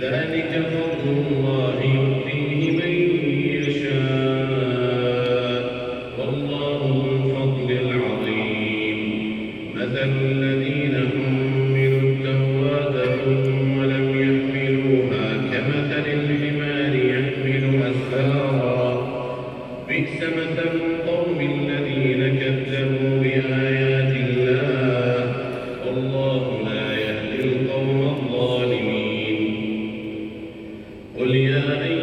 ذلك فضل الله يؤتيه من يشاء. Oliana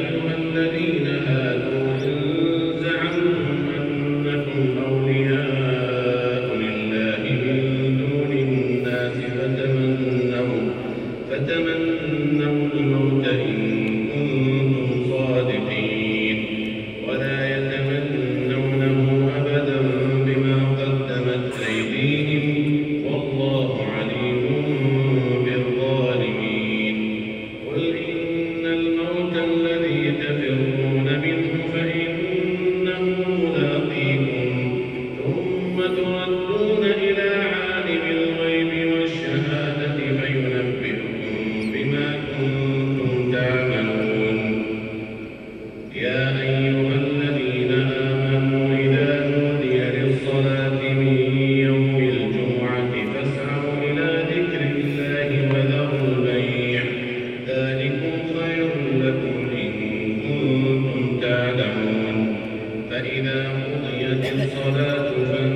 فإذا قضيت الصلاة فانتشروا